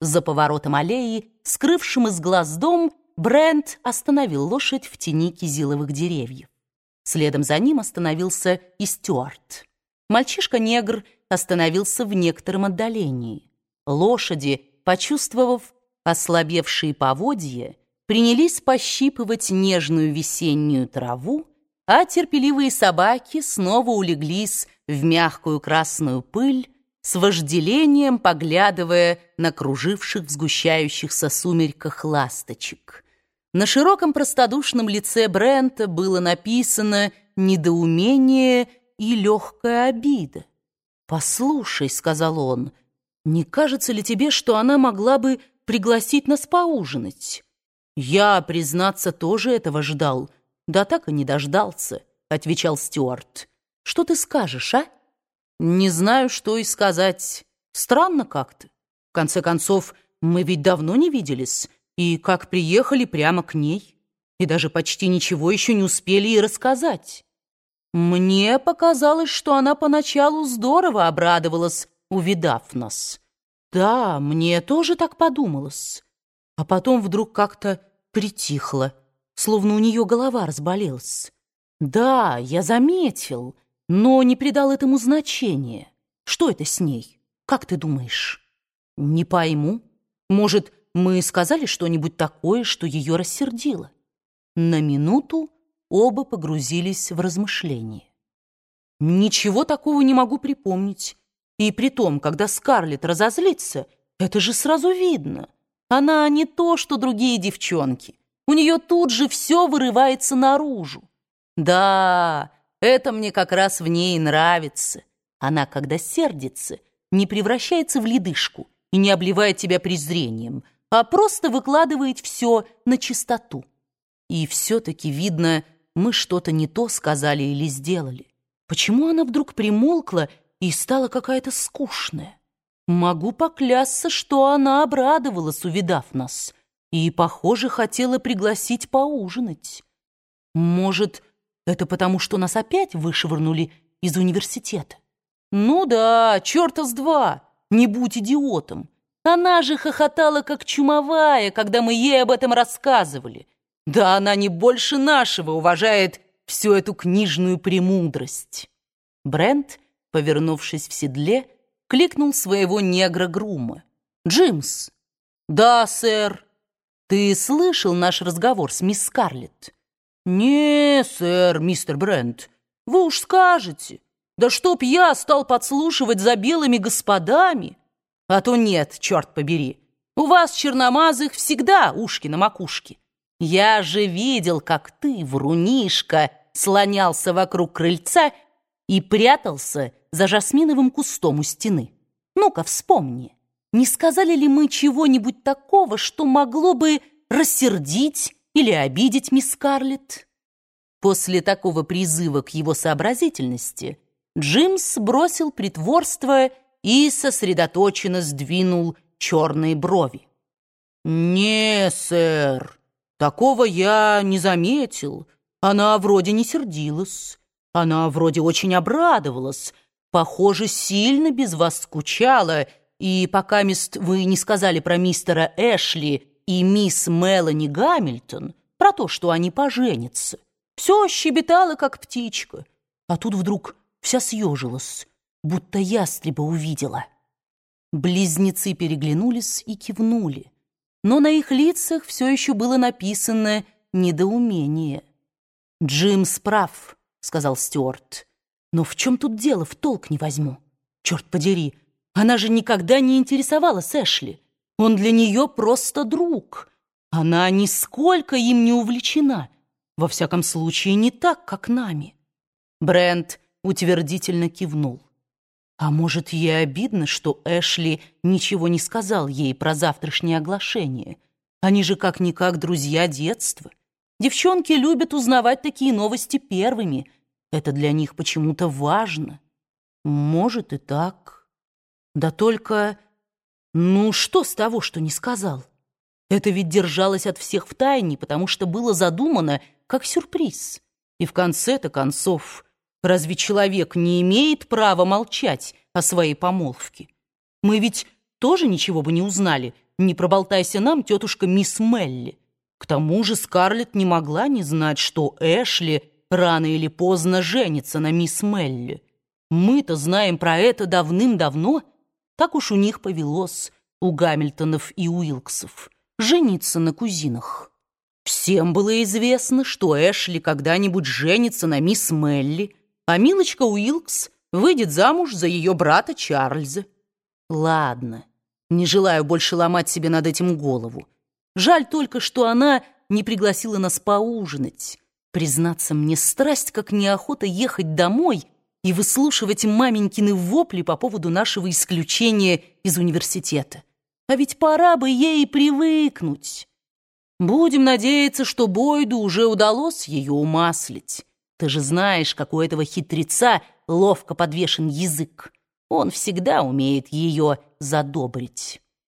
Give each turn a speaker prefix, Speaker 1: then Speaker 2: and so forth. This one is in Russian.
Speaker 1: За поворотом аллеи, скрывшим из глаз дом, Брент остановил лошадь в тени кизиловых деревьев. Следом за ним остановился и Стюарт. Мальчишка-негр остановился в некотором отдалении. Лошади, почувствовав ослабевшие поводья, принялись пощипывать нежную весеннюю траву, а терпеливые собаки снова улеглись в мягкую красную пыль, с вожделением поглядывая на круживших в сгущающихся сумерках ласточек. На широком простодушном лице Брента было написано недоумение и легкая обида. «Послушай», — сказал он, — «не кажется ли тебе, что она могла бы пригласить нас поужинать?» «Я, признаться, тоже этого ждал, да так и не дождался», — отвечал Стюарт. «Что ты скажешь, а?» Не знаю, что и сказать. Странно как-то. В конце концов, мы ведь давно не виделись, и как приехали прямо к ней, и даже почти ничего еще не успели и рассказать. Мне показалось, что она поначалу здорово обрадовалась, увидав нас. Да, мне тоже так подумалось. А потом вдруг как-то притихла, словно у нее голова разболелась. Да, я заметил — но не придал этому значения. Что это с ней? Как ты думаешь? Не пойму. Может, мы сказали что-нибудь такое, что ее рассердило? На минуту оба погрузились в размышления. Ничего такого не могу припомнить. И при том, когда Скарлетт разозлится, это же сразу видно. Она не то, что другие девчонки. У нее тут же все вырывается наружу. Да, это мне как раз в ней нравится. Она, когда сердится, не превращается в ледышку и не обливает тебя презрением, а просто выкладывает все на чистоту. И все-таки, видно, мы что-то не то сказали или сделали. Почему она вдруг примолкла и стала какая-то скучная? Могу поклясться, что она обрадовалась, увидав нас, и, похоже, хотела пригласить поужинать. Может, это потому, что нас опять вышвырнули из университета? Ну да, черта с два, не будь идиотом. Она же хохотала, как чумовая, когда мы ей об этом рассказывали. Да она не больше нашего уважает всю эту книжную премудрость. Брент, повернувшись в седле, кликнул своего негра-грума. «Джимс!» «Да, сэр!» «Ты слышал наш разговор с мисс Скарлетт?» «Не, сэр, мистер Брент, вы уж скажете. Да чтоб я стал подслушивать за белыми господами. А то нет, черт побери. У вас, черномазых, всегда ушки на макушке. Я же видел, как ты, врунишка, слонялся вокруг крыльца и прятался за жасминовым кустом у стены. Ну-ка, вспомни, не сказали ли мы чего-нибудь такого, что могло бы рассердить или обидеть мисс Скарлетт. После такого призыва к его сообразительности Джимс бросил притворство и сосредоточенно сдвинул черные брови. «Не, сэр, такого я не заметил. Она вроде не сердилась. Она вроде очень обрадовалась. Похоже, сильно без вас скучала. И пока мист вы не сказали про мистера Эшли и мисс Мелани Гамильтон про то, что они поженятся. Все щебетало, как птичка, а тут вдруг вся съежилась, будто ястреба увидела. Близнецы переглянулись и кивнули, но на их лицах все еще было написано недоумение. «Джим справ», — сказал Стюарт. «Но в чем тут дело, в толк не возьму. Черт подери, она же никогда не интересовалась Эшли. Он для нее просто друг. Она нисколько им не увлечена. Во всяком случае, не так, как нами. Брент утвердительно кивнул. А может, ей обидно, что Эшли ничего не сказал ей про завтрашнее оглашение? Они же как-никак друзья детства. Девчонки любят узнавать такие новости первыми. Это для них почему-то важно. Может и так. Да только... Ну, что с того, что не сказал? Это ведь держалось от всех в тайне, потому что было задумано как сюрприз. И в конце-то концов, разве человек не имеет права молчать о своей помолвке? Мы ведь тоже ничего бы не узнали, не проболтайся нам, тетушка мисс Мелли. К тому же Скарлетт не могла не знать, что Эшли рано или поздно женится на мисс Мелли. Мы-то знаем про это давным-давно. Так уж у них повелось, у Гамильтонов и Уилксов, жениться на кузинах. Всем было известно, что Эшли когда-нибудь женится на мисс Мелли, а Милочка Уилкс выйдет замуж за ее брата Чарльза. Ладно, не желаю больше ломать себе над этим голову. Жаль только, что она не пригласила нас поужинать. Признаться мне, страсть как неохота ехать домой и выслушивать маменькины вопли по поводу нашего исключения из университета. А ведь пора бы ей привыкнуть. Будем надеяться, что Бойду уже удалось ее умаслить. Ты же знаешь, как у этого хитреца ловко подвешен язык. Он всегда умеет ее задобрить.